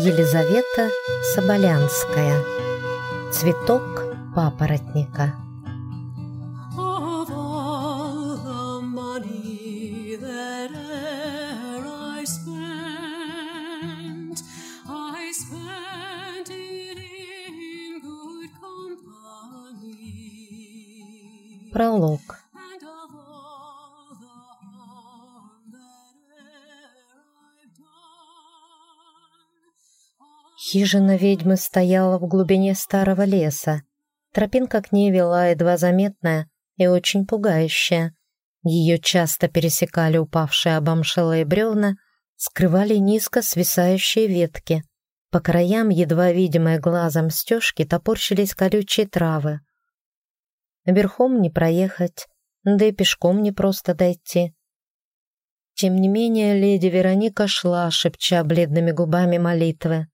Елизавета Соболянская. Цветок папоротника. Of Хижина ведьмы стояла в глубине старого леса. Тропинка к ней вела едва заметная и очень пугающая. Ее часто пересекали упавшие обомшелые бревна, скрывали низко свисающие ветки. По краям, едва видимые глазом стежки, топорщились колючие травы. Верхом не проехать, да и пешком не просто дойти. Тем не менее, леди Вероника шла, шепча бледными губами молитвы.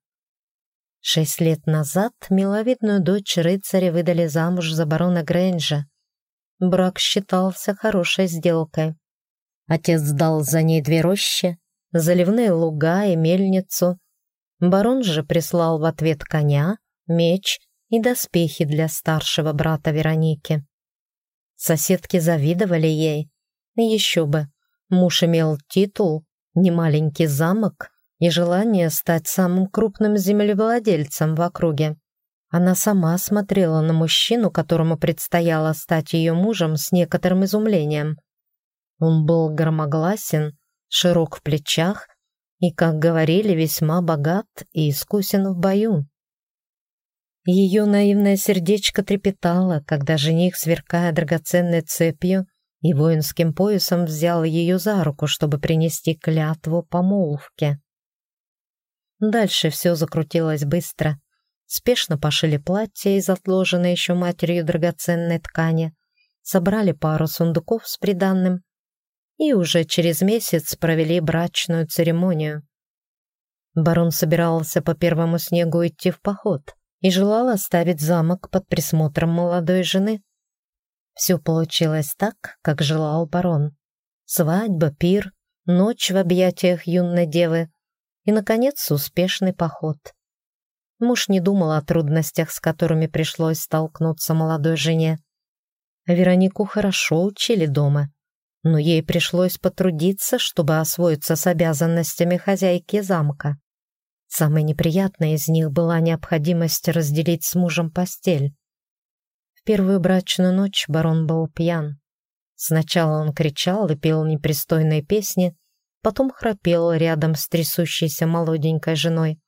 Шесть лет назад миловидную дочь рыцаря выдали замуж за барона Грэнджа. Брак считался хорошей сделкой. Отец дал за ней две рощи, заливные луга и мельницу. Барон же прислал в ответ коня, меч и доспехи для старшего брата Вероники. Соседки завидовали ей. Еще бы, муж имел титул, немаленький замок и желание стать самым крупным землевладельцем в округе. Она сама смотрела на мужчину, которому предстояло стать ее мужем, с некоторым изумлением. Он был громогласен, широк в плечах и, как говорили, весьма богат и искусен в бою. Ее наивное сердечко трепетало, когда жених, сверкая драгоценной цепью и воинским поясом, взял ее за руку, чтобы принести клятву помолвке. Дальше все закрутилось быстро. Спешно пошили платье из отложенной еще матерью драгоценной ткани, собрали пару сундуков с приданным и уже через месяц провели брачную церемонию. Барон собирался по первому снегу идти в поход и желал оставить замок под присмотром молодой жены. Все получилось так, как желал барон. Свадьба, пир, ночь в объятиях юной девы и, наконец, успешный поход. Муж не думал о трудностях, с которыми пришлось столкнуться молодой жене. Веронику хорошо учили дома, но ей пришлось потрудиться, чтобы освоиться с обязанностями хозяйки замка. Самой неприятной из них была необходимость разделить с мужем постель. В первую брачную ночь барон был пьян. Сначала он кричал и пел непристойные песни, потом храпел рядом с трясущейся молоденькой женой.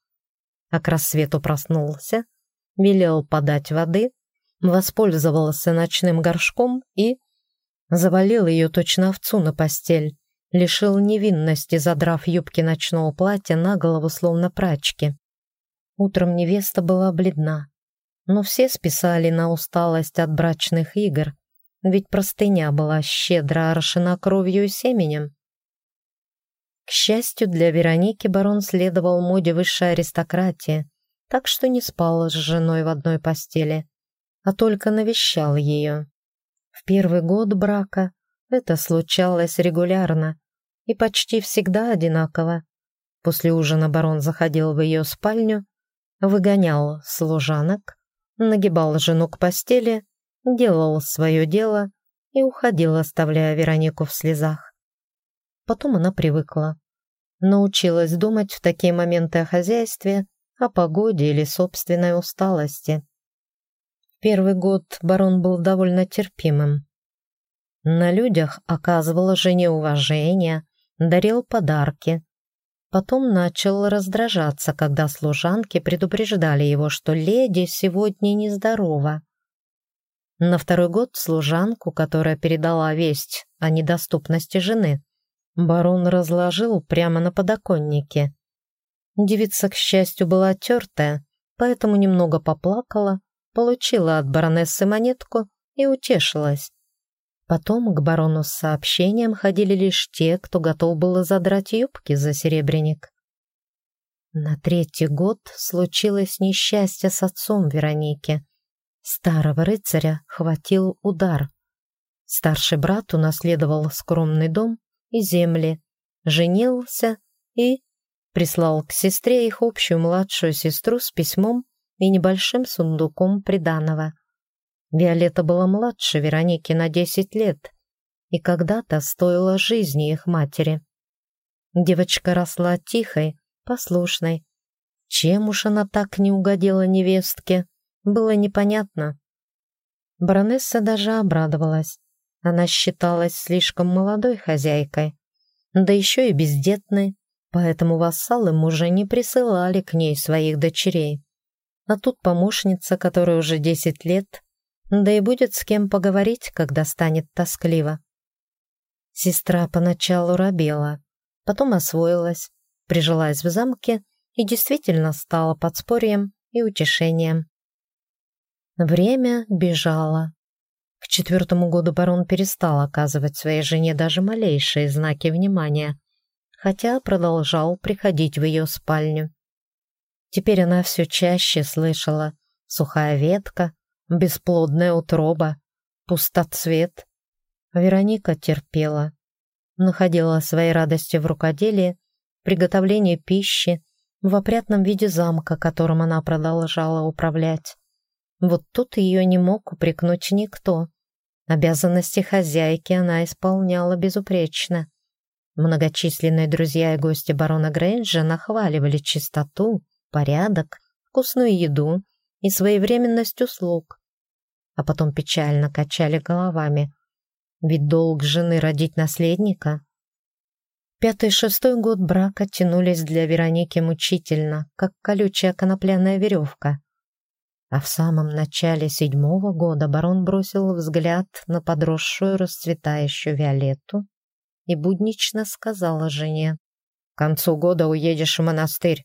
А к рассвету проснулся, велел подать воды, воспользовался ночным горшком и завалил ее точно овцу на постель, лишил невинности, задрав юбки ночного платья на голову, словно прачки. Утром невеста была бледна, но все списали на усталость от брачных игр, ведь простыня была щедро орошена кровью и семенем. К счастью для Вероники, барон следовал моде высшей аристократии, так что не спал с женой в одной постели, а только навещал ее. В первый год брака это случалось регулярно и почти всегда одинаково. После ужина барон заходил в ее спальню, выгонял служанок, нагибал жену к постели, делал свое дело и уходил, оставляя Веронику в слезах. Потом она привыкла. Научилась думать в такие моменты о хозяйстве, о погоде или собственной усталости. Первый год барон был довольно терпимым. На людях оказывал жене уважение, дарил подарки. Потом начал раздражаться, когда служанки предупреждали его, что леди сегодня нездорова. На второй год служанку, которая передала весть о недоступности жены, Барон разложил прямо на подоконнике. Девица, к счастью, была тертая, поэтому немного поплакала, получила от баронессы монетку и утешилась. Потом к барону с сообщением ходили лишь те, кто готов был задрать юбки за серебряник. На третий год случилось несчастье с отцом Вероники. Старого рыцаря хватил удар. Старший брат унаследовал скромный дом и земли, женился и прислал к сестре их общую младшую сестру с письмом и небольшим сундуком приданого. Виолетта была младше Вероники на 10 лет и когда-то стоила жизни их матери. Девочка росла тихой, послушной. Чем уж она так не угодила невестке, было непонятно. Баронесса даже обрадовалась. Она считалась слишком молодой хозяйкой, да еще и бездетной, поэтому вассалы мужа не присылали к ней своих дочерей. А тут помощница, которая уже десять лет, да и будет с кем поговорить, когда станет тоскливо. Сестра поначалу робела, потом освоилась, прижилась в замке и действительно стала подспорьем и утешением. Время бежало. К четвертому году барон перестал оказывать своей жене даже малейшие знаки внимания, хотя продолжал приходить в ее спальню. Теперь она все чаще слышала сухая ветка, бесплодная утроба, пустоцвет. Вероника терпела, находила своей радостью в рукоделии, приготовлении пищи, в опрятном виде замка, которым она продолжала управлять. Вот тут ее не мог упрекнуть никто. Обязанности хозяйки она исполняла безупречно. Многочисленные друзья и гости барона Грейнджа нахваливали чистоту, порядок, вкусную еду и своевременность услуг. А потом печально качали головами. Ведь долг жены родить наследника. Пятый и шестой год брака тянулись для Вероники мучительно, как колючая конопляная веревка. А в самом начале седьмого года барон бросил взгляд на подросшую расцветающую Виолетту и буднично сказала жене, «К концу года уедешь в монастырь.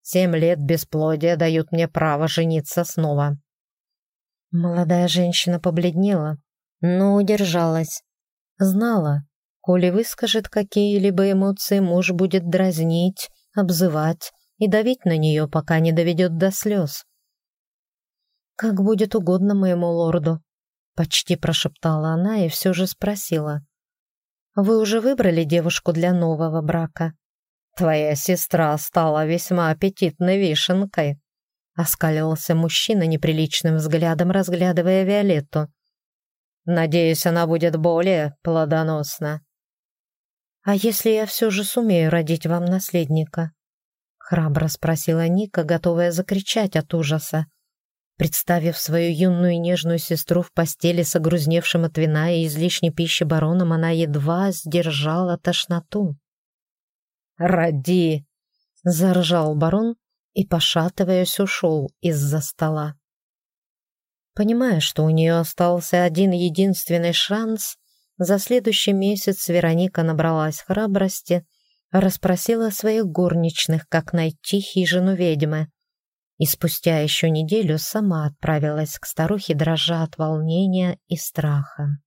Семь лет бесплодия дают мне право жениться снова». Молодая женщина побледнела, но удержалась. Знала, коли выскажет какие-либо эмоции, муж будет дразнить, обзывать и давить на нее, пока не доведет до слез. «Как будет угодно моему лорду», — почти прошептала она и все же спросила. «Вы уже выбрали девушку для нового брака?» «Твоя сестра стала весьма аппетитной вишенкой», — оскалился мужчина неприличным взглядом, разглядывая Виолетту. «Надеюсь, она будет более плодоносна». «А если я все же сумею родить вам наследника?» — храбро спросила Ника, готовая закричать от ужаса. Представив свою юную нежную сестру в постели с огрузневшим от вина и излишней пищи бароном, она едва сдержала тошноту. «Роди!» — заржал барон и, пошатываясь, ушел из-за стола. Понимая, что у нее остался один единственный шанс, за следующий месяц Вероника набралась храбрости, расспросила своих горничных, как найти хижину ведьмы и спустя еще неделю сама отправилась к старухе, дрожа от волнения и страха.